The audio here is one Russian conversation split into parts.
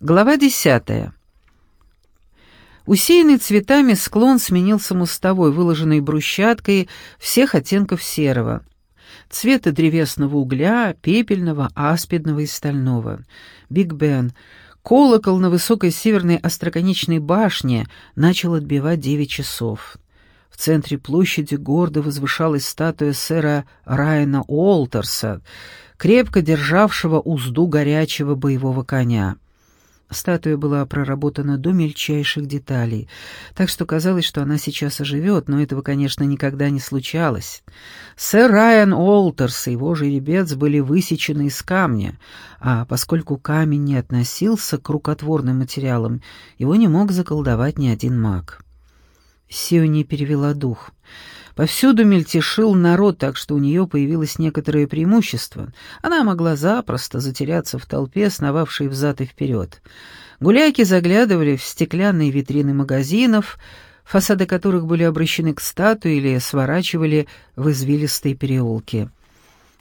Глава десятая. Усеянный цветами склон сменился мостовой, выложенной брусчаткой всех оттенков серого. Цвета древесного угля, пепельного, аспидного и стального. Биг Бен, колокол на высокой северной остроконечной башне, начал отбивать девять часов. В центре площади гордо возвышалась статуя сэра Райана Уолтерса, крепко державшего узду горячего боевого коня. Статуя была проработана до мельчайших деталей, так что казалось, что она сейчас оживет, но этого, конечно, никогда не случалось. Сэр Райан Олтерс и его жеребец были высечены из камня, а поскольку камень не относился к рукотворным материалам, его не мог заколдовать ни один маг. Сиони перевела дух — Повсюду мельтешил народ, так что у нее появилось некоторое преимущество. Она могла запросто затеряться в толпе, сновавшей взад и вперед. Гуляйки заглядывали в стеклянные витрины магазинов, фасады которых были обращены к статуе или сворачивали в извилистые переулки.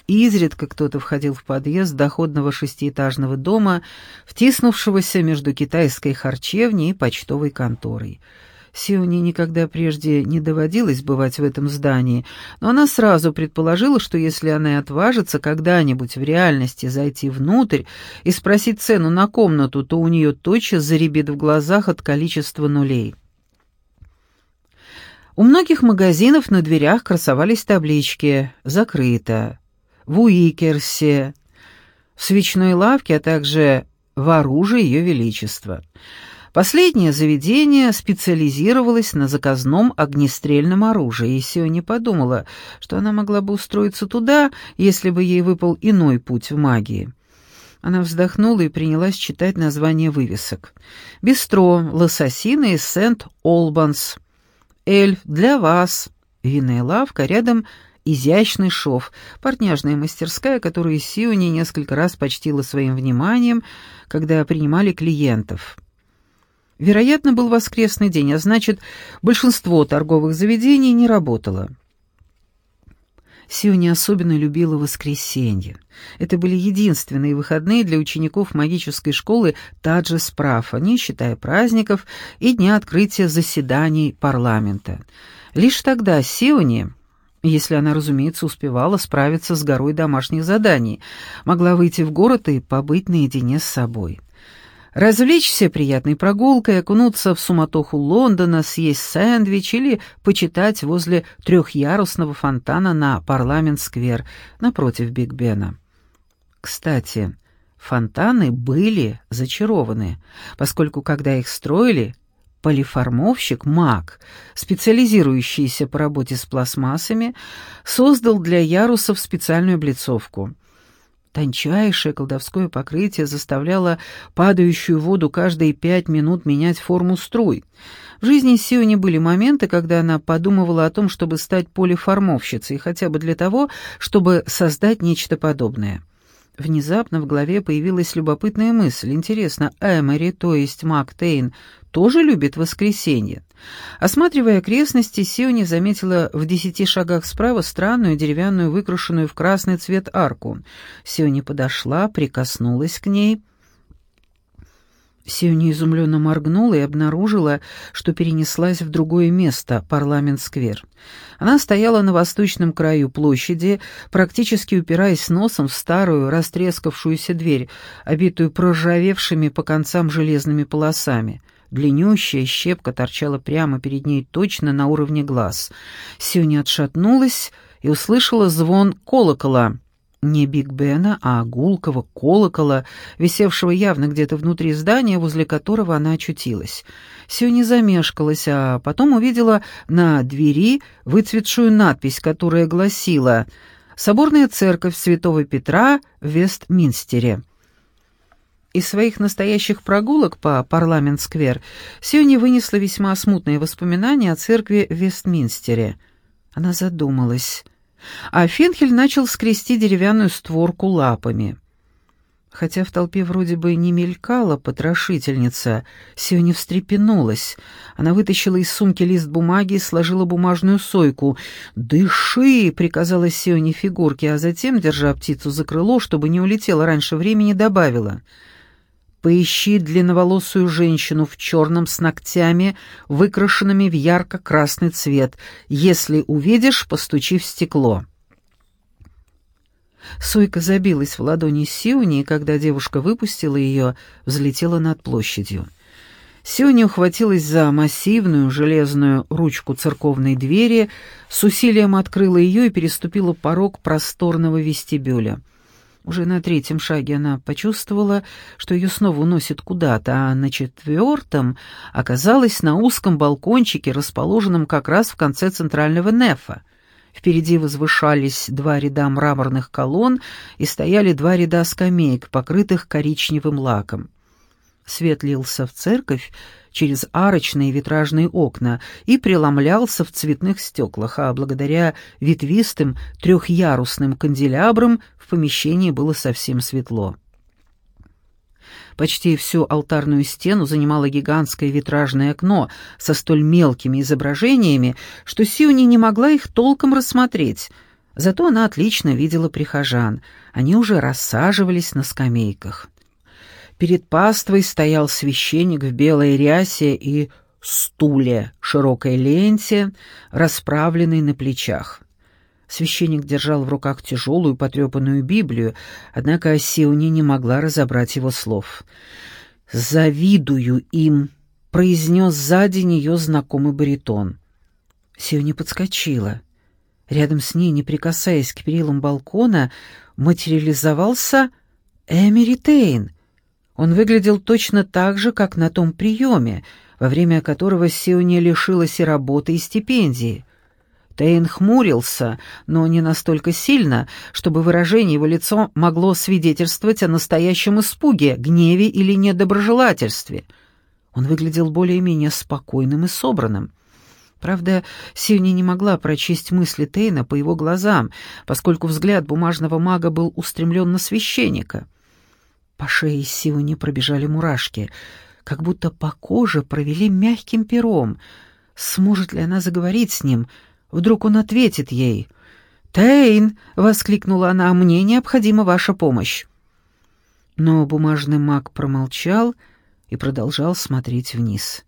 Изредка кто-то входил в подъезд доходного шестиэтажного дома, втиснувшегося между китайской харчевней и почтовой конторой — Сионе никогда прежде не доводилось бывать в этом здании, но она сразу предположила, что если она и отважится когда-нибудь в реальности зайти внутрь и спросить цену на комнату, то у нее тотчас заребит в глазах от количества нулей. У многих магазинов на дверях красовались таблички «Закрыто», «В Уикерсе», в свечной лавке, а также «В оружии Ее Величества». Последнее заведение специализировалось на заказном огнестрельном оружии, и Сиони подумала, что она могла бы устроиться туда, если бы ей выпал иной путь в магии. Она вздохнула и принялась читать названия вывесок. «Бистро, лососина и Сент-Олбанс», «Эльф, для вас», «Винная лавка», рядом изящный шов, портняжная мастерская, которую Сиони несколько раз почтила своим вниманием, когда принимали клиентов. Вероятно, был воскресный день, а значит, большинство торговых заведений не работало. Сио не особенно любила воскресенье. Это были единственные выходные для учеников магической школы Таджа Спрафа, не считая праздников и дня открытия заседаний парламента. Лишь тогда Сиони, если она, разумеется, успевала справиться с горой домашних заданий, могла выйти в город и побыть наедине с собой. Развлечься приятной прогулкой, окунуться в суматоху Лондона, съесть сэндвич или почитать возле трехъярусного фонтана на Парламент-сквер напротив Биг Бена. Кстати, фонтаны были зачарованы, поскольку когда их строили, полиформовщик Мак, специализирующийся по работе с пластмассами, создал для ярусов специальную облицовку — Тончайшее колдовское покрытие заставляло падающую воду каждые пять минут менять форму струй. В жизни Сиони были моменты, когда она подумывала о том, чтобы стать полиформовщицей, хотя бы для того, чтобы создать нечто подобное. Внезапно в голове появилась любопытная мысль. Интересно, Эмери, то есть Мак Тейн, тоже любит воскресенье? Осматривая окрестности, Сиони заметила в десяти шагах справа странную деревянную, выкрашенную в красный цвет арку. Сиони подошла, прикоснулась к ней. Сиони изумленно моргнула и обнаружила, что перенеслась в другое место, парламент-сквер. Она стояла на восточном краю площади, практически упираясь носом в старую, растрескавшуюся дверь, обитую проржавевшими по концам железными полосами — Длиннющая щепка торчала прямо перед ней точно на уровне глаз. Сюня отшатнулась и услышала звон колокола. Не Биг Бена, а гулкого колокола, висевшего явно где-то внутри здания, возле которого она очутилась. Сюня замешкалась, а потом увидела на двери выцветшую надпись, которая гласила «Соборная церковь Святого Петра в Вестминстере». Из своих настоящих прогулок по Парламент-сквер Сиони вынесла весьма смутные воспоминания о церкви в Вестминстере. Она задумалась. А Фенхель начал скрести деревянную створку лапами. Хотя в толпе вроде бы не мелькала потрошительница, Сиони встрепенулась. Она вытащила из сумки лист бумаги и сложила бумажную сойку. «Дыши!» — приказала Сиони фигурке, а затем, держа птицу за крыло, чтобы не улетела раньше времени, добавила — Поищи длинноволосую женщину в черном с ногтями, выкрашенными в ярко-красный цвет. Если увидишь, постучи в стекло». Сойка забилась в ладони Сиони, и когда девушка выпустила ее, взлетела над площадью. Сиони ухватилась за массивную железную ручку церковной двери, с усилием открыла ее и переступила порог просторного вестибюля. Уже на третьем шаге она почувствовала, что ее снова уносит куда-то, а на четвертом оказалась на узком балкончике, расположенном как раз в конце центрального нефа. Впереди возвышались два ряда мраморных колонн и стояли два ряда скамеек, покрытых коричневым лаком. Свет лился в церковь через арочные витражные окна и преломлялся в цветных стеклах, а благодаря ветвистым трехъярусным канделябрам в помещении было совсем светло. Почти всю алтарную стену занимало гигантское витражное окно со столь мелкими изображениями, что Сиони не могла их толком рассмотреть. Зато она отлично видела прихожан. Они уже рассаживались на скамейках. Перед паствой стоял священник в белой рясе и стуле, широкой ленте, расправленной на плечах. Священник держал в руках тяжелую потрепанную Библию, однако Сиони не могла разобрать его слов. «Завидую им», — произнес сзади нее знакомый баритон. Сиони подскочила. Рядом с ней, не прикасаясь к перилам балкона, материализовался Эмери Тейн. Он выглядел точно так же, как на том приеме, во время которого Сиони лишилась и работы, и стипендии. Тейн хмурился, но не настолько сильно, чтобы выражение его лица могло свидетельствовать о настоящем испуге, гневе или недоброжелательстве. Он выглядел более-менее спокойным и собранным. Правда, Сивни не могла прочесть мысли Тейна по его глазам, поскольку взгляд бумажного мага был устремлен на священника. По шее Сивни пробежали мурашки, как будто по коже провели мягким пером. Сможет ли она заговорить с ним — Вдруг он ответит ей. «Тейн!» — воскликнула она. «Мне необходима ваша помощь». Но бумажный маг промолчал и продолжал смотреть вниз.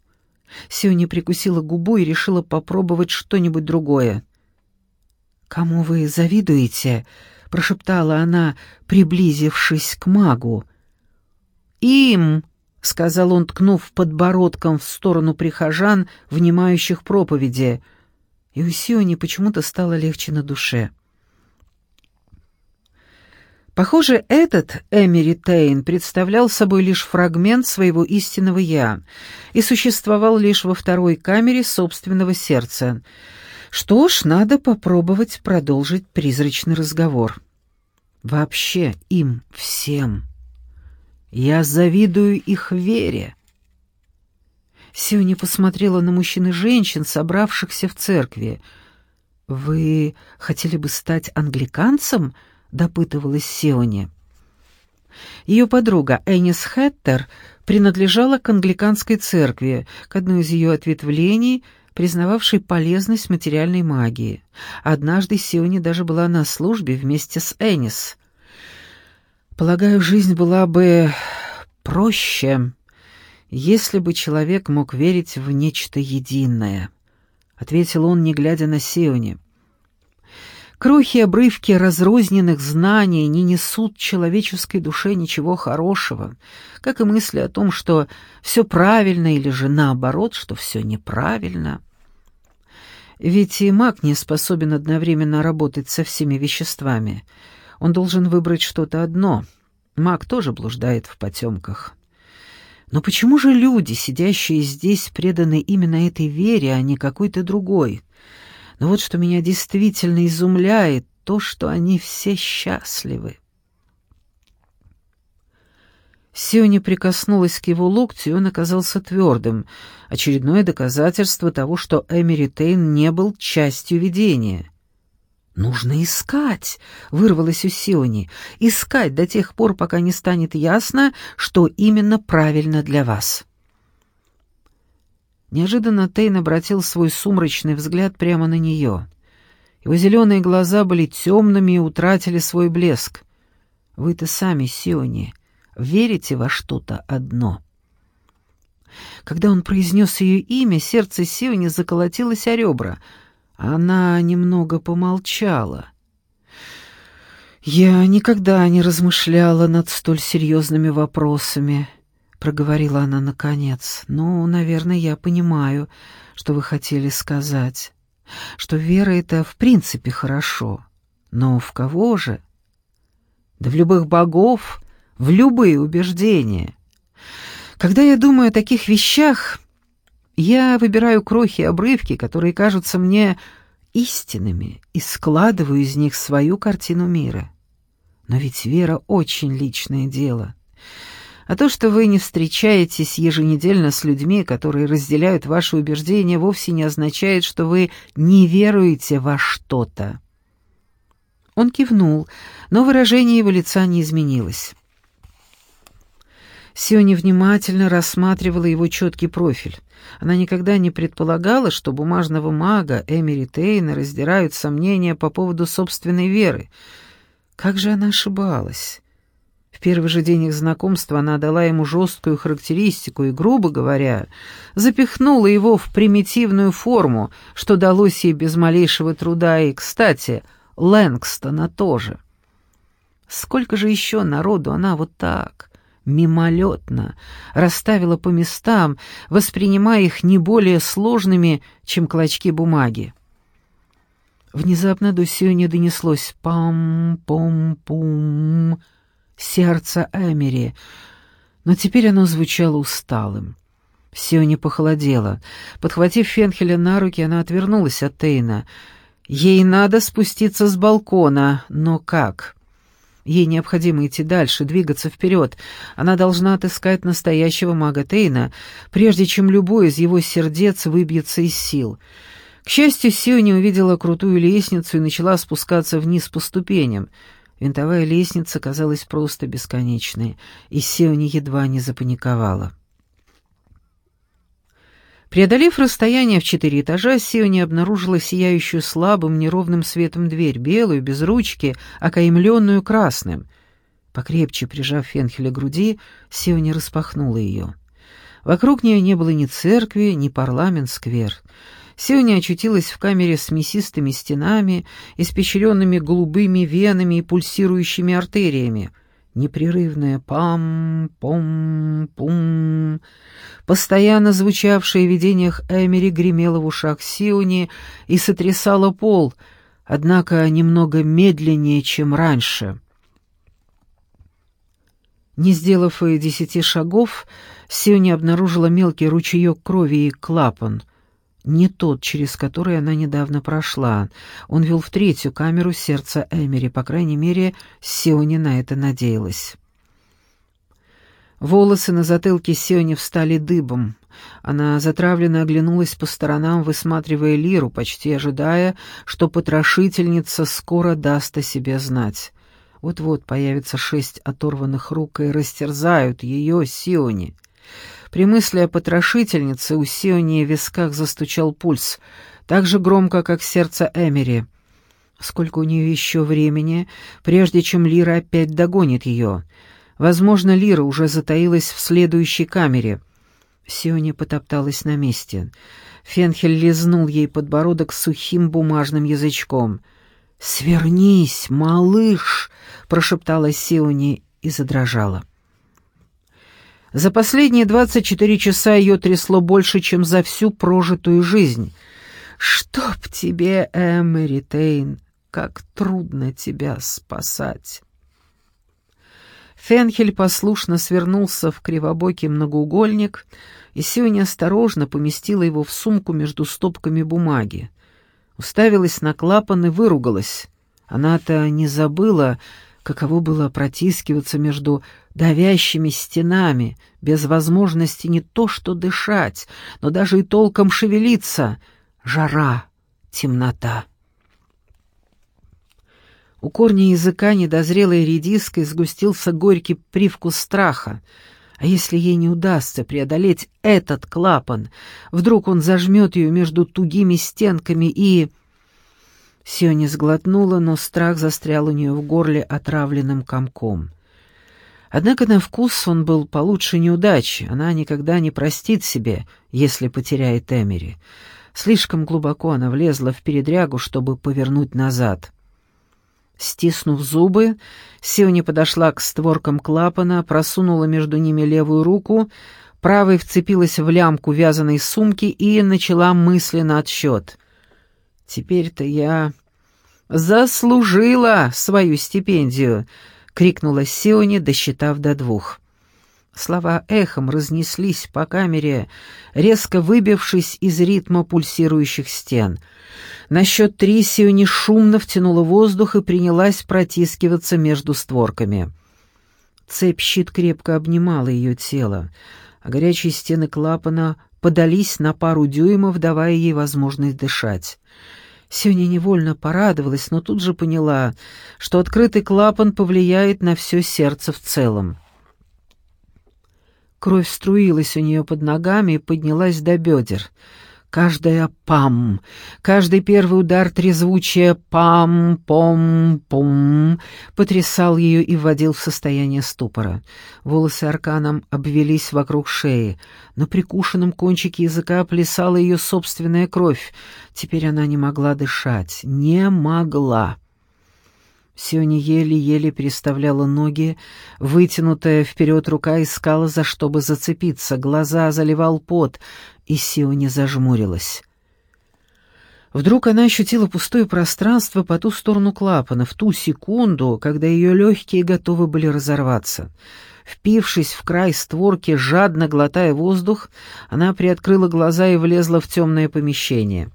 Сиони прикусила губу и решила попробовать что-нибудь другое. «Кому вы завидуете?» — прошептала она, приблизившись к магу. «Им!» — сказал он, ткнув подбородком в сторону прихожан, внимающих проповеди — и у Сиони почему-то стало легче на душе. Похоже, этот Эмери Тейн представлял собой лишь фрагмент своего истинного «я» и существовал лишь во второй камере собственного сердца. Что ж, надо попробовать продолжить призрачный разговор. Вообще им всем. Я завидую их вере. Сиони посмотрела на мужчин и женщин, собравшихся в церкви. «Вы хотели бы стать англиканцем?» — допытывалась Сиони. Ее подруга Энис Хэттер принадлежала к англиканской церкви, к одной из ее ответвлений, признававшей полезность материальной магии. Однажды Сиони даже была на службе вместе с Энис. «Полагаю, жизнь была бы проще», «Если бы человек мог верить в нечто единое», — ответил он, не глядя на Сиони. «Крохи обрывки разрозненных знаний не несут человеческой душе ничего хорошего, как и мысли о том, что все правильно или же наоборот, что все неправильно». Ведь и маг не способен одновременно работать со всеми веществами. Он должен выбрать что-то одно. Маг тоже блуждает в потемках. Но почему же люди, сидящие здесь, преданы именно этой вере, а не какой-то другой? Но вот что меня действительно изумляет, то, что они все счастливы. Сиони прикоснулась к его локтю, и он оказался твердым. Очередное доказательство того, что Эмери Тейн не был частью видения. «Нужно искать», — вырвалось у Сиони, — «искать до тех пор, пока не станет ясно, что именно правильно для вас». Неожиданно Тейн обратил свой сумрачный взгляд прямо на нее. Его зеленые глаза были темными и утратили свой блеск. «Вы-то сами, Сиони, верите во что-то одно». Когда он произнес ее имя, сердце Сиони заколотилось о ребра. Она немного помолчала. «Я никогда не размышляла над столь серьезными вопросами», — проговорила она наконец. «Ну, наверное, я понимаю, что вы хотели сказать. Что вера — это в принципе хорошо. Но в кого же? Да в любых богов, в любые убеждения. Когда я думаю о таких вещах, я выбираю крохи и обрывки, которые кажутся мне истинными, и складываю из них свою картину мира. Но ведь вера — очень личное дело. А то, что вы не встречаетесь еженедельно с людьми, которые разделяют ваши убеждения, вовсе не означает, что вы не веруете во что-то. Он кивнул, но выражение его лица не изменилось. Сиони внимательно рассматривала его четкий профиль. Она никогда не предполагала, что бумажного мага Эмери Тейна раздирают сомнения по поводу собственной веры. Как же она ошибалась? В первый же день их знакомства она дала ему жесткую характеристику и, грубо говоря, запихнула его в примитивную форму, что далось ей без малейшего труда, и, кстати, Лэнгстона тоже. Сколько же еще народу она вот так мимолетно, расставила по местам, воспринимая их не более сложными, чем клочки бумаги. Внезапно до Сиони донеслось «пам-пом-пум» сердце Эмери, но теперь оно звучало усталым. Сиони похолодела. Подхватив Фенхеля на руки, она отвернулась от Тейна. Ей надо спуститься с балкона, но как? Ей необходимо идти дальше, двигаться вперед. Она должна отыскать настоящего мага Тейна, прежде чем любой из его сердец выбьется из сил. К счастью, Сиони увидела крутую лестницу и начала спускаться вниз по ступеням. Винтовая лестница казалась просто бесконечной, и Сиони едва не запаниковала. Преодолев расстояние в четыре этажа, Сиони обнаружила сияющую слабым неровным светом дверь, белую, без ручки, окаймленную красным. Покрепче прижав Фенхеля к груди, Сиони распахнула ее. Вокруг нее не было ни церкви, ни парламент-сквер. Сиони очутилась в камере с мясистыми стенами, испещренными голубыми венами и пульсирующими артериями — непрерывное пам-пом-пум, постоянно звучавшее в видениях Эмери гремело в ушах Сиони и сотрясало пол, однако немного медленнее, чем раньше. Не сделав и десяти шагов, Сиони обнаружила мелкий ручеек крови и клапан — не тот, через который она недавно прошла. Он вел в третью камеру сердца Эмери, по крайней мере, Сиони на это надеялась. Волосы на затылке Сиони встали дыбом. Она затравленно оглянулась по сторонам, высматривая Лиру, почти ожидая, что потрошительница скоро даст о себе знать. Вот-вот появится шесть оторванных рук и растерзают ее, Сиони. При мысли о потрошительнице у Сионии в висках застучал пульс, так же громко, как сердце Эмери. Сколько у нее еще времени, прежде чем Лира опять догонит ее? Возможно, Лира уже затаилась в следующей камере. Сиони потопталась на месте. Фенхель лизнул ей подбородок сухим бумажным язычком. «Свернись, малыш!» — прошептала Сиони и задрожала. За последние 24 часа ее трясло больше, чем за всю прожитую жизнь. «Чтоб тебе, Эмери Тейн, как трудно тебя спасать!» Фенхель послушно свернулся в кривобокий многоугольник, и Сиони осторожно поместила его в сумку между стопками бумаги. Уставилась на клапан и выругалась. Она-то не забыла, каково было протискиваться между давящими стенами, без возможности не то что дышать, но даже и толком шевелиться. Жара, темнота. У корня языка недозрелой редиской сгустился горький привкус страха. А если ей не удастся преодолеть этот клапан, вдруг он зажмет ее между тугими стенками и... Сиони сглотнула, но страх застрял у нее в горле отравленным комком. Однако на вкус он был получше неудачи. Она никогда не простит себе, если потеряет Эмери. Слишком глубоко она влезла в передрягу, чтобы повернуть назад. Стиснув зубы, Сиони подошла к створкам клапана, просунула между ними левую руку, правой вцепилась в лямку вязаной сумки и начала мысленно отсчет. «Теперь-то я заслужила свою стипендию!» — крикнула Сиони, досчитав до двух. Слова эхом разнеслись по камере, резко выбившись из ритма пульсирующих стен. На счет три Сиони шумно втянула воздух и принялась протискиваться между створками. Цепь-щит крепко обнимала ее тело, а горячие стены клапана подались на пару дюймов, давая ей возможность дышать. Сёня невольно порадовалась, но тут же поняла, что открытый клапан повлияет на все сердце в целом. Кровь струилась у нее под ногами и поднялась до бедер. Каждая «пам», каждый первый удар трезвучия «пам-пом-пом» потрясал ее и вводил в состояние ступора. Волосы арканом обвелись вокруг шеи. На прикушенном кончике языка плясала ее собственная кровь. Теперь она не могла дышать. Не могла. Сиони еле-еле переставляла ноги, вытянутая вперед рука искала, за что бы зацепиться, глаза заливал пот, и Сиони зажмурилась. Вдруг она ощутила пустое пространство по ту сторону клапана, в ту секунду, когда ее легкие готовы были разорваться. Впившись в край створки, жадно глотая воздух, она приоткрыла глаза и влезла в темное помещение —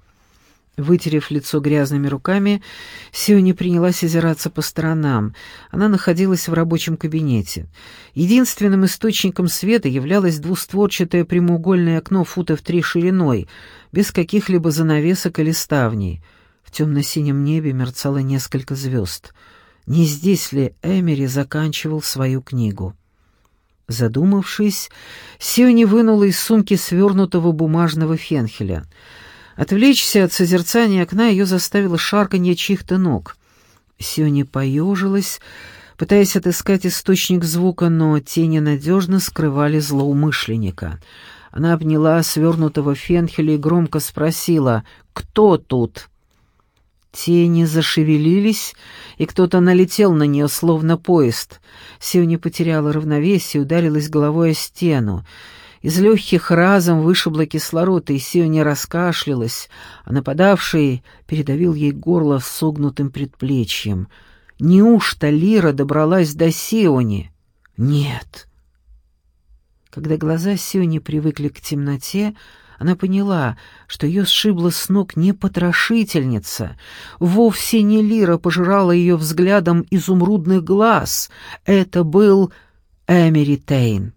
Вытерев лицо грязными руками, Сиони принялась озираться по сторонам. Она находилась в рабочем кабинете. Единственным источником света являлось двустворчатое прямоугольное окно футов три шириной, без каких-либо занавесок или ставней. В темно-синем небе мерцало несколько звезд. Не здесь ли Эмери заканчивал свою книгу? Задумавшись, Сиони вынула из сумки свернутого бумажного фенхеля — Отвлечься от созерцания окна ее заставило шарканье чьих-то ног. Сиони поежилась, пытаясь отыскать источник звука, но тени надежно скрывали злоумышленника. Она обняла свернутого фенхеля и громко спросила «Кто тут?». Тени зашевелились, и кто-то налетел на нее, словно поезд. Сиони потеряла равновесие и ударилась головой о стену. Из легких разом вышибло кислород, и Сиони раскашлялась, а нападавший передавил ей горло согнутым предплечьем. Неужто Лира добралась до Сиони? Нет. Когда глаза Сиони привыкли к темноте, она поняла, что ее сшибла с ног не потрошительница. Вовсе не Лира пожирала ее взглядом изумрудных глаз. Это был Эмери Тейн.